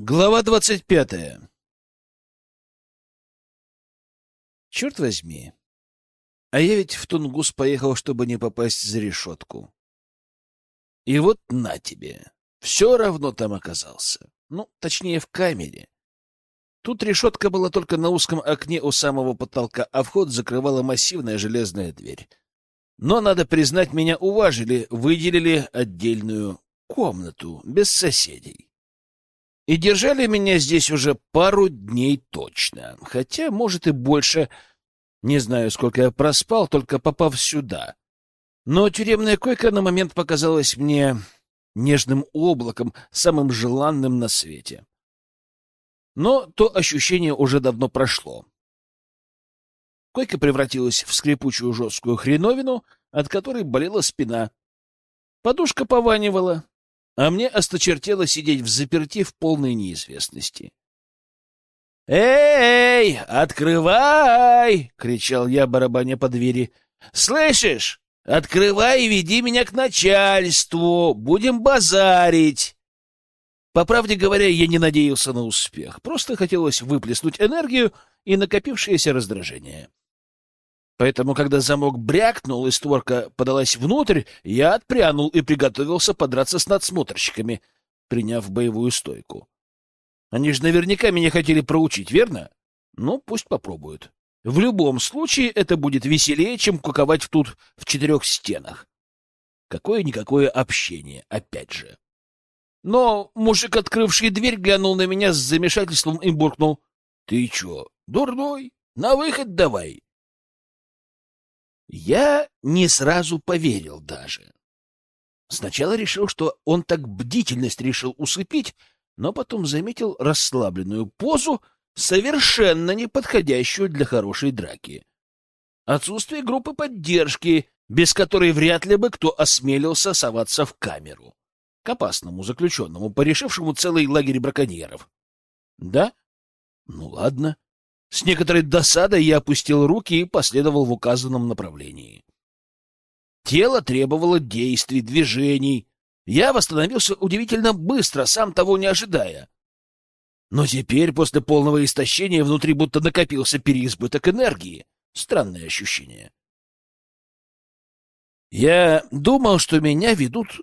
Глава двадцать пятая. Черт возьми, а я ведь в Тунгус поехал, чтобы не попасть за решетку. И вот на тебе, все равно там оказался. Ну, точнее, в камере. Тут решетка была только на узком окне у самого потолка, а вход закрывала массивная железная дверь. Но, надо признать, меня уважили, выделили отдельную комнату, без соседей. И держали меня здесь уже пару дней точно. Хотя, может, и больше. Не знаю, сколько я проспал, только попав сюда. Но тюремная койка на момент показалась мне нежным облаком, самым желанным на свете. Но то ощущение уже давно прошло. Койка превратилась в скрипучую жесткую хреновину, от которой болела спина. Подушка пованивала, а мне осточертело сидеть в заперти в полной неизвестности. «Эй, открывай!» — кричал я, барабаня по двери. «Слышишь? Открывай и веди меня к начальству! Будем базарить!» По правде говоря, я не надеялся на успех. Просто хотелось выплеснуть энергию и накопившееся раздражение. Поэтому, когда замок брякнул и створка подалась внутрь, я отпрянул и приготовился подраться с надсмотрщиками, приняв боевую стойку. Они же наверняка меня хотели проучить, верно? Ну, пусть попробуют. В любом случае это будет веселее, чем куковать тут в четырех стенах. Какое-никакое общение, опять же. Но мужик, открывший дверь, глянул на меня с замешательством и буркнул. — Ты чё, дурной? На выход давай! Я не сразу поверил даже. Сначала решил, что он так бдительность решил усыпить, но потом заметил расслабленную позу, совершенно не подходящую для хорошей драки. Отсутствие группы поддержки, без которой вряд ли бы кто осмелился соваться в камеру. К опасному заключенному, порешившему целый лагерь браконьеров. Да? Ну ладно. С некоторой досадой я опустил руки и последовал в указанном направлении. Тело требовало действий, движений. Я восстановился удивительно быстро, сам того не ожидая. Но теперь, после полного истощения, внутри будто накопился переизбыток энергии. Странное ощущение. Я думал, что меня ведут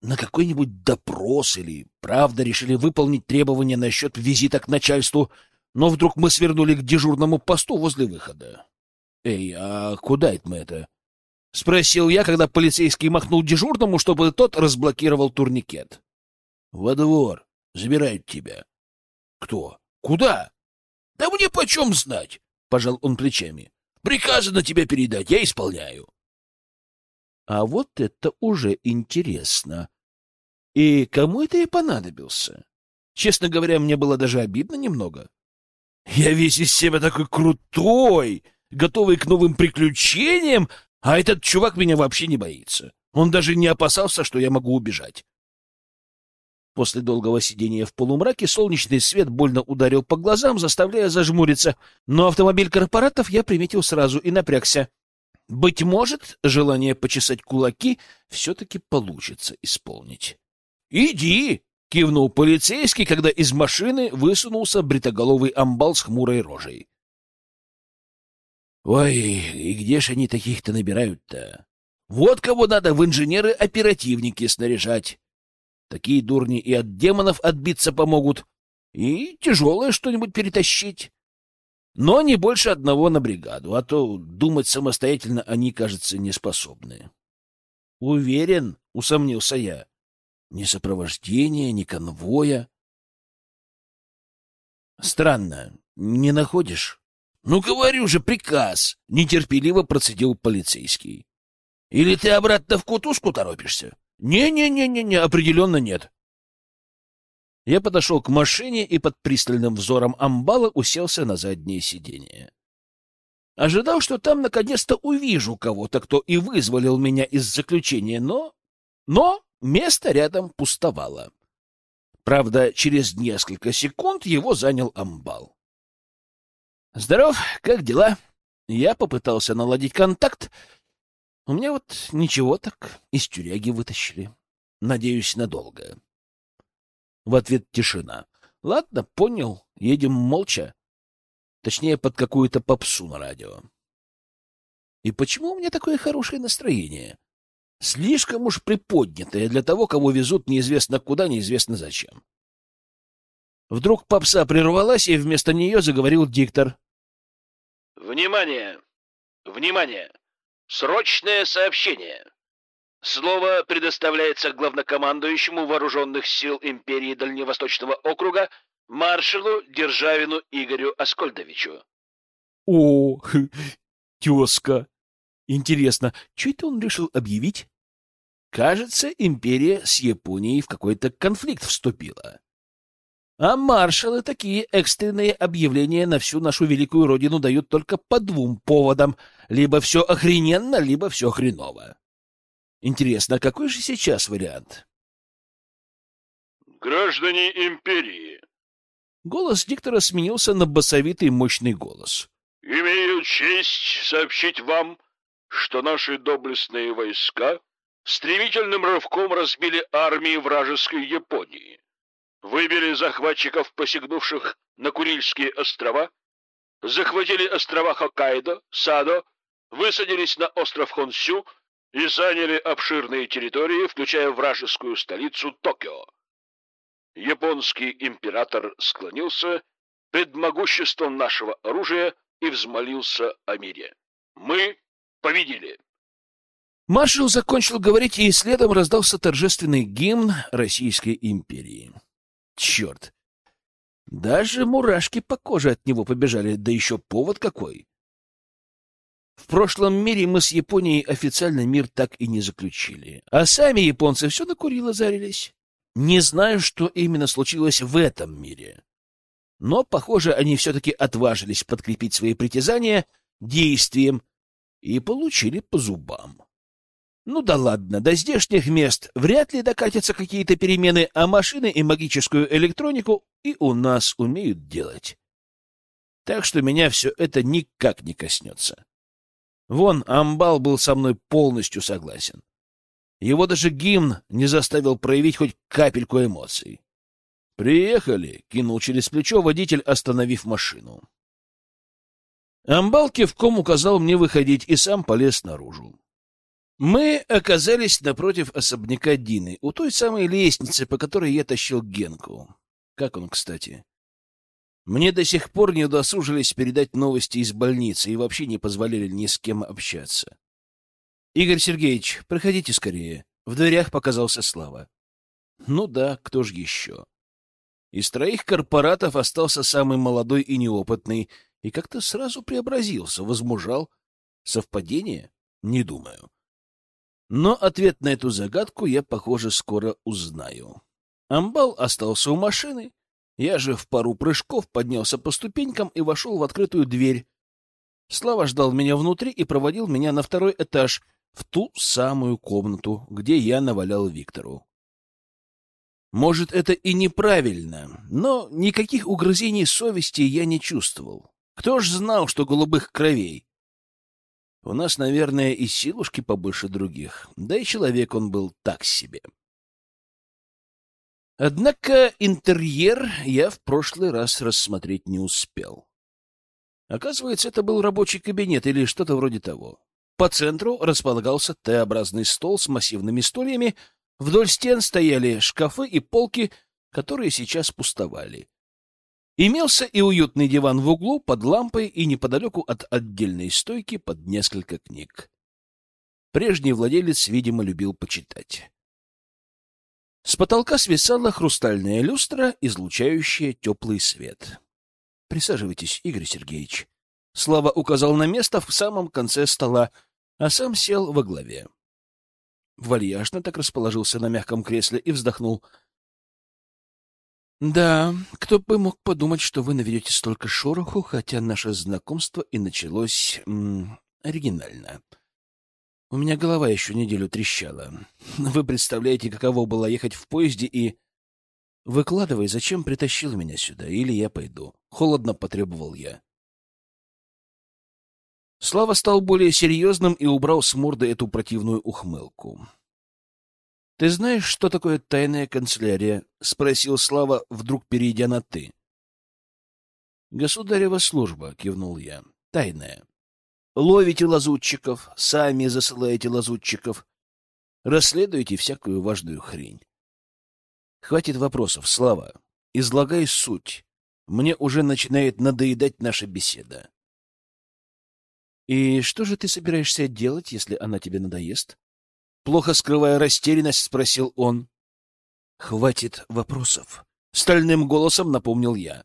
на какой-нибудь допрос или правда решили выполнить требования насчет визита к начальству — но вдруг мы свернули к дежурному посту возле выхода. «Эй, а куда это мы это?» — спросил я, когда полицейский махнул дежурному, чтобы тот разблокировал турникет. «Во двор. Забирают тебя». «Кто? Куда?» «Да мне почем знать?» — пожал он плечами. «Приказано тебя передать, я исполняю». А вот это уже интересно. И кому это и понадобился? Честно говоря, мне было даже обидно немного. Я весь из себя такой крутой, готовый к новым приключениям, а этот чувак меня вообще не боится. Он даже не опасался, что я могу убежать. После долгого сидения в полумраке солнечный свет больно ударил по глазам, заставляя зажмуриться, но автомобиль корпоратов я приметил сразу и напрягся. Быть может, желание почесать кулаки все-таки получится исполнить. «Иди!» — кивнул полицейский, когда из машины высунулся бритоголовый амбал с хмурой рожей. «Ой, и где ж они таких-то набирают-то? Вот кого надо в инженеры-оперативники снаряжать. Такие дурни и от демонов отбиться помогут, и тяжелое что-нибудь перетащить. Но не больше одного на бригаду, а то думать самостоятельно они, кажется, не способны». «Уверен?» — усомнился я. Ни сопровождения, ни конвоя. Странно, не находишь? Ну, говорю же, приказ! Нетерпеливо процедил полицейский. Или ты обратно в кутушку торопишься? Не-не-не-не-не, определенно нет. Я подошел к машине и под пристальным взором амбала уселся на заднее сиденье. Ожидал, что там наконец-то увижу кого-то, кто и вызволил меня из заключения, но... Но Место рядом пустовало. Правда, через несколько секунд его занял амбал. «Здоров, как дела?» Я попытался наладить контакт. У меня вот ничего так, из тюряги вытащили. Надеюсь, надолго. В ответ тишина. Ладно, понял. Едем молча. Точнее, под какую-то попсу на радио. И почему у меня такое хорошее настроение? Слишком уж приподнятое для того, кого везут неизвестно куда, неизвестно зачем. Вдруг попса прервалась, и вместо нее заговорил диктор. «Внимание! Внимание! Срочное сообщение! Слово предоставляется главнокомандующему Вооруженных сил Империи Дальневосточного округа маршалу Державину Игорю Аскольдовичу». «О, тезка! Интересно, что это он решил объявить?» Кажется, империя с Японией в какой-то конфликт вступила. А маршалы такие экстренные объявления на всю нашу великую родину дают только по двум поводам. Либо все охрененно, либо все хреново. Интересно, какой же сейчас вариант? Граждане империи. Голос диктора сменился на басовитый мощный голос. Имею честь сообщить вам, что наши доблестные войска стремительным рывком разбили армии вражеской Японии выбили захватчиков, посягнувших на Курильские острова, захватили острова Хоккайдо, Садо, высадились на остров Хонсю и заняли обширные территории, включая вражескую столицу Токио. Японский император склонился пред могуществом нашего оружия и взмолился о мире. Мы победили. Маршал закончил говорить, и следом раздался торжественный гимн Российской империи. Черт! Даже мурашки по коже от него побежали, да еще повод какой. В прошлом мире мы с Японией официально мир так и не заключили. А сами японцы все на Курило зарились. Не знаю, что именно случилось в этом мире. Но, похоже, они все-таки отважились подкрепить свои притязания действием и получили по зубам. Ну да ладно, до здешних мест вряд ли докатятся какие-то перемены, а машины и магическую электронику и у нас умеют делать. Так что меня все это никак не коснется. Вон, Амбал был со мной полностью согласен. Его даже гимн не заставил проявить хоть капельку эмоций. «Приехали!» — кинул через плечо водитель, остановив машину. Амбал кивком указал мне выходить и сам полез наружу. Мы оказались напротив особняка Дины, у той самой лестницы, по которой я тащил Генку. Как он, кстати? Мне до сих пор не удосужились передать новости из больницы и вообще не позволили ни с кем общаться. «Игорь Сергеевич, проходите скорее». В дверях показался Слава. Ну да, кто же еще? Из троих корпоратов остался самый молодой и неопытный, и как-то сразу преобразился, возмужал. Совпадение? Не думаю. Но ответ на эту загадку я, похоже, скоро узнаю. Амбал остался у машины. Я же в пару прыжков поднялся по ступенькам и вошел в открытую дверь. Слава ждал меня внутри и проводил меня на второй этаж, в ту самую комнату, где я навалял Виктору. Может, это и неправильно, но никаких угрызений совести я не чувствовал. Кто ж знал, что голубых кровей? У нас, наверное, и силушки побольше других, да и человек он был так себе. Однако интерьер я в прошлый раз рассмотреть не успел. Оказывается, это был рабочий кабинет или что-то вроде того. По центру располагался Т-образный стол с массивными стульями, вдоль стен стояли шкафы и полки, которые сейчас пустовали. Имелся и уютный диван в углу под лампой и неподалеку от отдельной стойки под несколько книг. Прежний владелец, видимо, любил почитать. С потолка свисала хрустальная люстра, излучающая теплый свет. — Присаживайтесь, Игорь Сергеевич. Слава указал на место в самом конце стола, а сам сел во главе. Вальяжно так расположился на мягком кресле и вздохнул — да, кто бы мог подумать, что вы наведете столько шороху, хотя наше знакомство и началось м, оригинально. У меня голова еще неделю трещала. Вы представляете, каково было ехать в поезде и... Выкладывай, зачем притащил меня сюда, или я пойду. Холодно потребовал я. Слава стал более серьезным и убрал с морды эту противную ухмылку. Ты знаешь, что такое тайная канцелярия? спросил Слава, вдруг перейдя на ты. Государева служба, кивнул я. Тайная. Ловите лазутчиков, сами засылаете лазутчиков, расследуете всякую важную хрень. Хватит вопросов, Слава. Излагай суть. Мне уже начинает надоедать наша беседа. И что же ты собираешься делать, если она тебе надоест? Плохо скрывая растерянность, спросил он. Хватит вопросов. Стальным голосом напомнил я.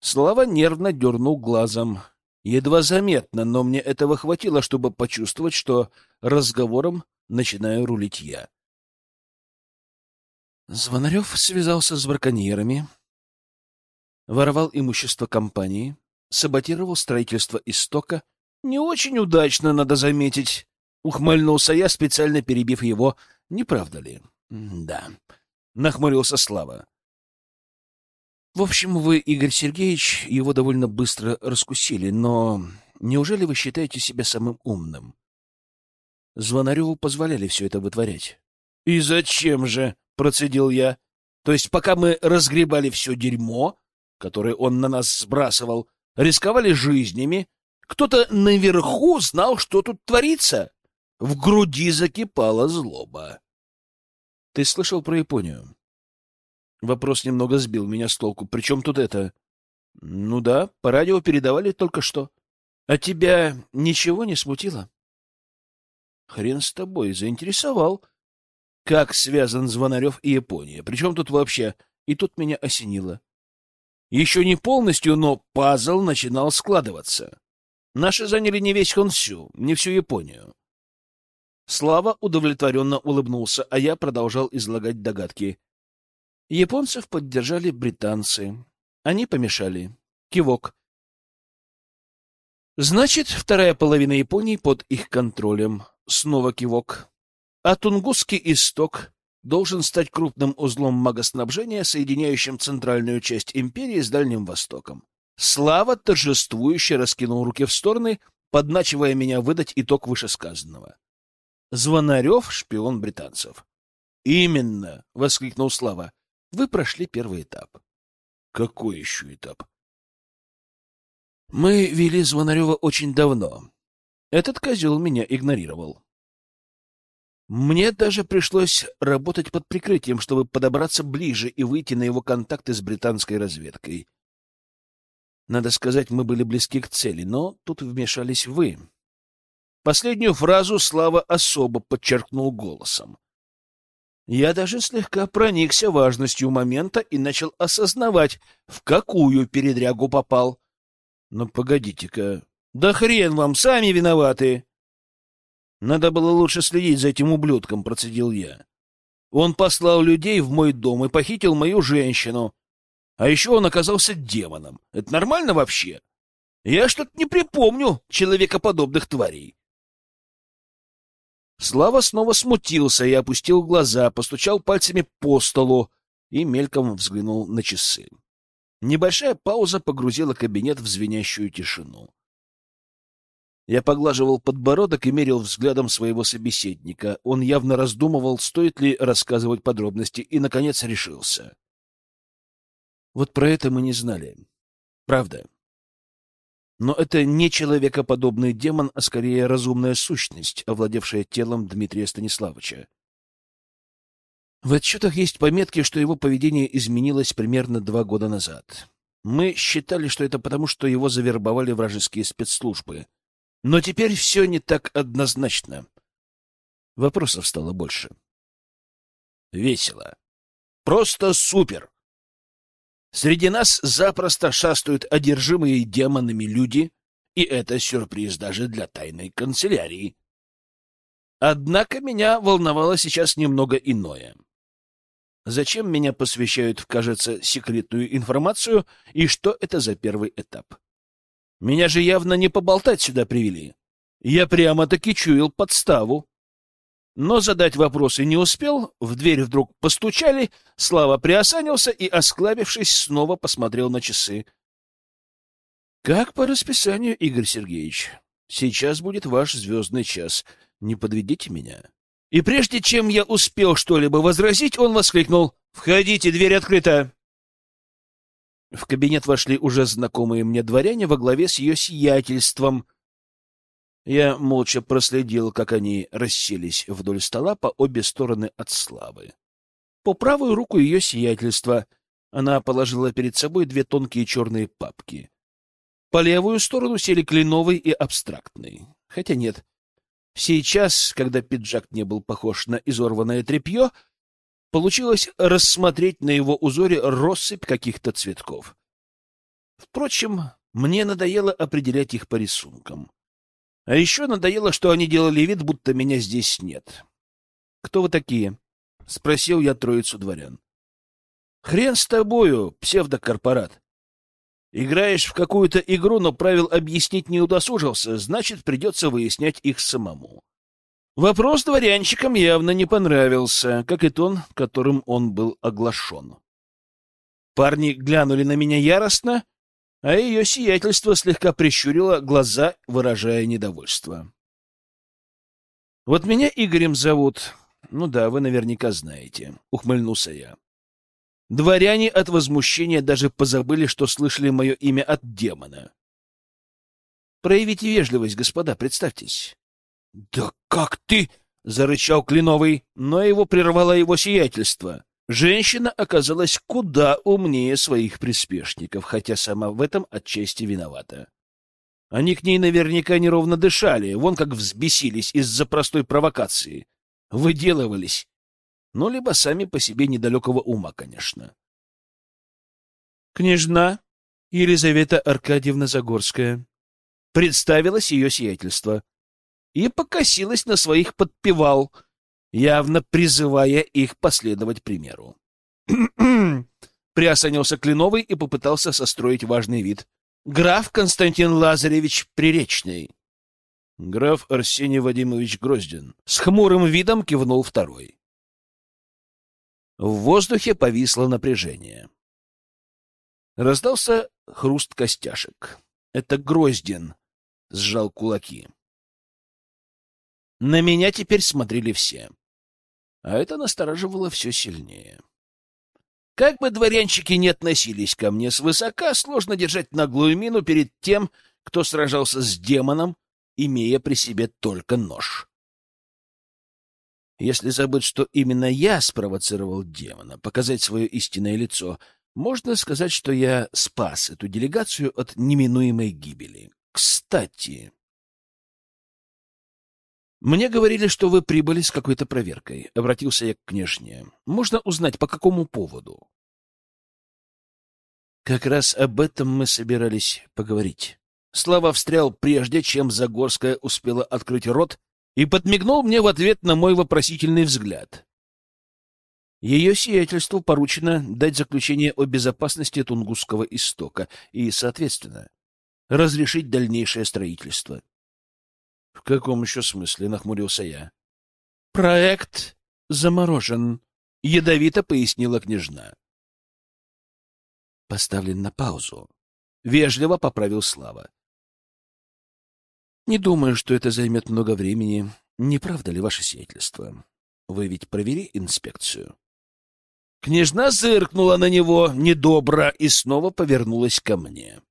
Слава нервно дернул глазом. Едва заметно, но мне этого хватило, чтобы почувствовать, что разговором начинаю рулить я. Звонарев связался с браконьерами, воровал имущество компании, саботировал строительство истока. Не очень удачно, надо заметить. Ухмыльнулся я, специально перебив его. Не правда ли? Да. Нахмурился Слава. В общем, вы, Игорь Сергеевич, его довольно быстро раскусили, но неужели вы считаете себя самым умным? Звонареву позволяли все это вытворять. — И зачем же? — процедил я. — То есть пока мы разгребали все дерьмо, которое он на нас сбрасывал, рисковали жизнями, кто-то наверху знал, что тут творится. В груди закипала злоба. — Ты слышал про Японию? Вопрос немного сбил меня с толку. Причем тут это? — Ну да, по радио передавали только что. — А тебя ничего не смутило? — Хрен с тобой, заинтересовал. — как связан Звонарев и Япония? Причем тут вообще? И тут меня осенило. Еще не полностью, но пазл начинал складываться. Наши заняли не весь Хонсю, не всю Японию. Слава удовлетворенно улыбнулся, а я продолжал излагать догадки. Японцев поддержали британцы. Они помешали. Кивок. Значит, вторая половина Японии под их контролем. Снова кивок а Тунгусский исток должен стать крупным узлом магоснабжения, соединяющим центральную часть империи с Дальним Востоком. Слава торжествующе раскинул руки в стороны, подначивая меня выдать итог вышесказанного. Звонарев — шпион британцев. «Именно!» — воскликнул Слава. «Вы прошли первый этап». «Какой еще этап?» «Мы вели Звонарева очень давно. Этот козел меня игнорировал. Мне даже пришлось работать под прикрытием, чтобы подобраться ближе и выйти на его контакты с британской разведкой. Надо сказать, мы были близки к цели, но тут вмешались вы. Последнюю фразу Слава особо подчеркнул голосом. Я даже слегка проникся важностью момента и начал осознавать, в какую передрягу попал. Но погодите-ка, да хрен вам, сами виноваты! Надо было лучше следить за этим ублюдком, процедил я. Он послал людей в мой дом и похитил мою женщину. А еще он оказался демоном. Это нормально вообще? Я что-то не припомню человекоподобных тварей. Слава снова смутился и опустил глаза, постучал пальцами по столу и мельком взглянул на часы. Небольшая пауза погрузила кабинет в звенящую тишину. Я поглаживал подбородок и мерил взглядом своего собеседника. Он явно раздумывал, стоит ли рассказывать подробности, и, наконец, решился. Вот про это мы не знали. Правда. Но это не человекоподобный демон, а скорее разумная сущность, овладевшая телом Дмитрия Станиславовича. В отчетах есть пометки, что его поведение изменилось примерно два года назад. Мы считали, что это потому, что его завербовали вражеские спецслужбы — но теперь все не так однозначно. Вопросов стало больше. Весело. Просто супер. Среди нас запросто шастают одержимые демонами люди, и это сюрприз даже для тайной канцелярии. Однако меня волновало сейчас немного иное. Зачем меня посвящают в, кажется, секретную информацию, и что это за первый этап? Меня же явно не поболтать сюда привели. Я прямо-таки чуял подставу. Но задать вопросы не успел, в дверь вдруг постучали, Слава приосанился и, осклабившись, снова посмотрел на часы. — Как по расписанию, Игорь Сергеевич. Сейчас будет ваш звездный час. Не подведите меня. И прежде чем я успел что-либо возразить, он воскликнул «Входите, дверь открыта!» В кабинет вошли уже знакомые мне дворяне во главе с ее сиятельством. Я молча проследил, как они расселись вдоль стола по обе стороны от славы. По правую руку ее сиятельства она положила перед собой две тонкие черные папки. По левую сторону сели кленовый и абстрактный. Хотя нет, Сейчас, когда пиджак не был похож на изорванное тряпье, получилось рассмотреть на его узоре россыпь каких-то цветков. Впрочем, мне надоело определять их по рисункам. А еще надоело, что они делали вид, будто меня здесь нет. — Кто вы такие? — спросил я троицу дворян. — Хрен с тобою, псевдокорпорат. Играешь в какую-то игру, но правил объяснить не удосужился, значит, придется выяснять их самому. Вопрос дворянчикам явно не понравился, как и тон, которым он был оглашен. Парни глянули на меня яростно, а ее сиятельство слегка прищурило глаза, выражая недовольство. «Вот меня Игорем зовут. Ну да, вы наверняка знаете», — ухмыльнулся я. Дворяне от возмущения даже позабыли, что слышали мое имя от демона. Проявите вежливость, господа, представьтесь. — Да как ты? — зарычал Клиновый, но его прервало его сиятельство. Женщина оказалась куда умнее своих приспешников, хотя сама в этом отчасти виновата. Они к ней наверняка неровно дышали, вон как взбесились из-за простой провокации. Выделывались но либо сами по себе недалекого ума, конечно. Княжна Елизавета Аркадьевна Загорская. Представилось ее сиятельство и покосилась на своих подпевал, явно призывая их последовать примеру. Приосанился Клиновый и попытался состроить важный вид. «Граф Константин Лазаревич Приречный». «Граф Арсений Вадимович Гроздин». С хмурым видом кивнул второй. В воздухе повисло напряжение. Раздался хруст костяшек. Это Гроздин сжал кулаки. На меня теперь смотрели все. А это настораживало все сильнее. Как бы дворянчики не относились ко мне свысока, сложно держать наглую мину перед тем, кто сражался с демоном, имея при себе только нож. Если забыть, что именно я спровоцировал демона, показать свое истинное лицо, можно сказать, что я спас эту делегацию от неминуемой гибели. Кстати, мне говорили, что вы прибыли с какой-то проверкой. Обратился я к княжне. Можно узнать, по какому поводу? Как раз об этом мы собирались поговорить. Слава встрял прежде, чем Загорская успела открыть рот и подмигнул мне в ответ на мой вопросительный взгляд. Ее сиятельству поручено дать заключение о безопасности Тунгусского истока и, соответственно, разрешить дальнейшее строительство. — В каком еще смысле? — нахмурился я. — Проект заморожен, — ядовито пояснила княжна. — Поставлен на паузу. Вежливо поправил Слава. Не думаю, что это займет много времени. Не правда ли ваше сиятельство? Вы ведь провели инспекцию? Княжна зыркнула на него недобро и снова повернулась ко мне.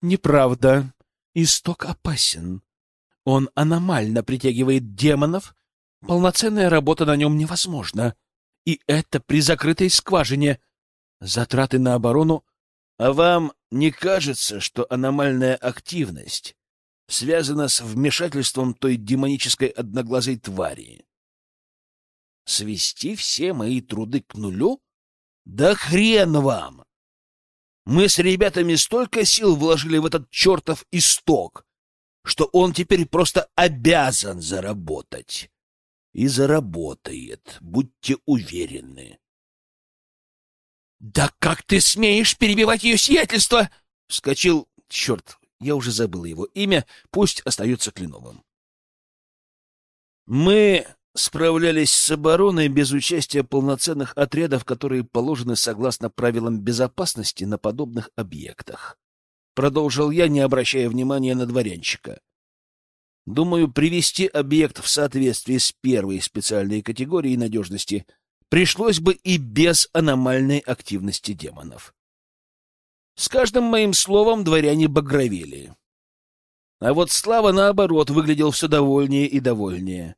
Неправда. Исток опасен. Он аномально притягивает демонов. Полноценная работа на нем невозможна. И это при закрытой скважине. Затраты на оборону. А вам не кажется, что аномальная активность связано с вмешательством той демонической одноглазой твари. Свести все мои труды к нулю? Да хрен вам! Мы с ребятами столько сил вложили в этот чертов исток, что он теперь просто обязан заработать. И заработает, будьте уверены. — Да как ты смеешь перебивать ее сиятельство? — вскочил, черт, я уже забыл его имя, пусть остается Кленовым. Мы справлялись с обороной без участия полноценных отрядов, которые положены согласно правилам безопасности на подобных объектах. Продолжил я, не обращая внимания на дворянчика. Думаю, привести объект в соответствие с первой специальной категорией надежности пришлось бы и без аномальной активности демонов. С каждым моим словом дворяне багровели. А вот Слава, наоборот, выглядел все довольнее и довольнее.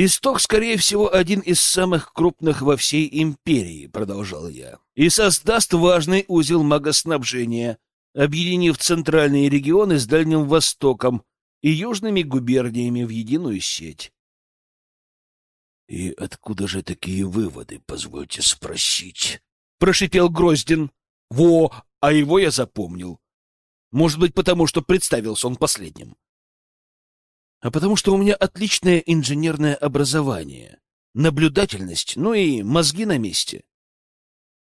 «Исток, скорее всего, один из самых крупных во всей империи», — продолжал я, — «и создаст важный узел магоснабжения, объединив центральные регионы с Дальним Востоком и южными губерниями в единую сеть». «И откуда же такие выводы, позвольте спросить?» — прошипел Гроздин. «Во, а его я запомнил. Может быть, потому что представился он последним. А потому что у меня отличное инженерное образование, наблюдательность, ну и мозги на месте.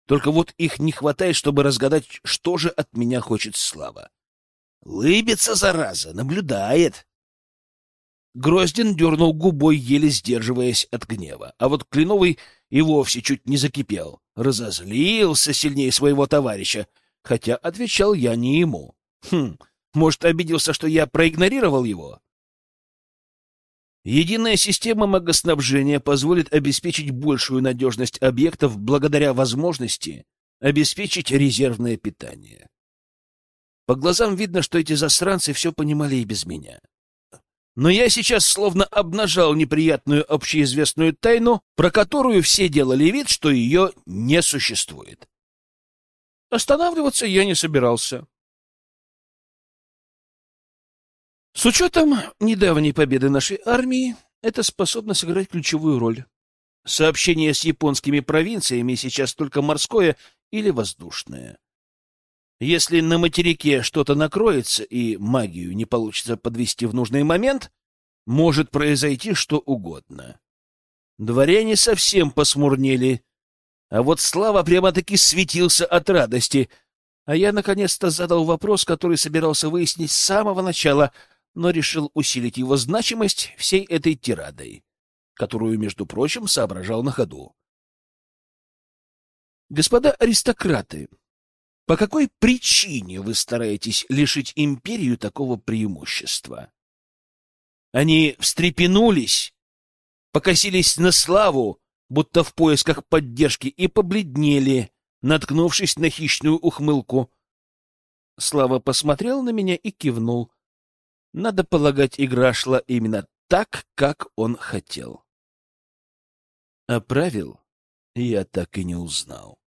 Только вот их не хватает, чтобы разгадать, что же от меня хочет Слава. Лыбится, зараза, наблюдает. Гроздин дернул губой, еле сдерживаясь от гнева. А вот Клиновый и вовсе чуть не закипел. Разозлился сильнее своего товарища, хотя отвечал я не ему. Хм, может, обиделся, что я проигнорировал его? Единая система магоснабжения позволит обеспечить большую надежность объектов благодаря возможности обеспечить резервное питание. По глазам видно, что эти засранцы все понимали и без меня. Но я сейчас словно обнажал неприятную общеизвестную тайну, про которую все делали вид, что ее не существует. Останавливаться я не собирался. С учетом недавней победы нашей армии, это способно сыграть ключевую роль. Сообщение с японскими провинциями сейчас только морское или воздушное. Если на материке что-то накроется и магию не получится подвести в нужный момент, может произойти что угодно. Дворяне совсем посмурнели, а вот Слава прямо-таки светился от радости, а я наконец-то задал вопрос, который собирался выяснить с самого начала — но решил усилить его значимость всей этой тирадой, которую, между прочим, соображал на ходу. Господа аристократы, по какой причине вы стараетесь лишить империю такого преимущества? Они встрепенулись, покосились на славу, будто в поисках поддержки, и побледнели, наткнувшись на хищную ухмылку. Слава посмотрел на меня и кивнул, надо полагать, игра шла именно так, как он хотел. А правил я так и не узнал.